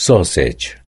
sausage.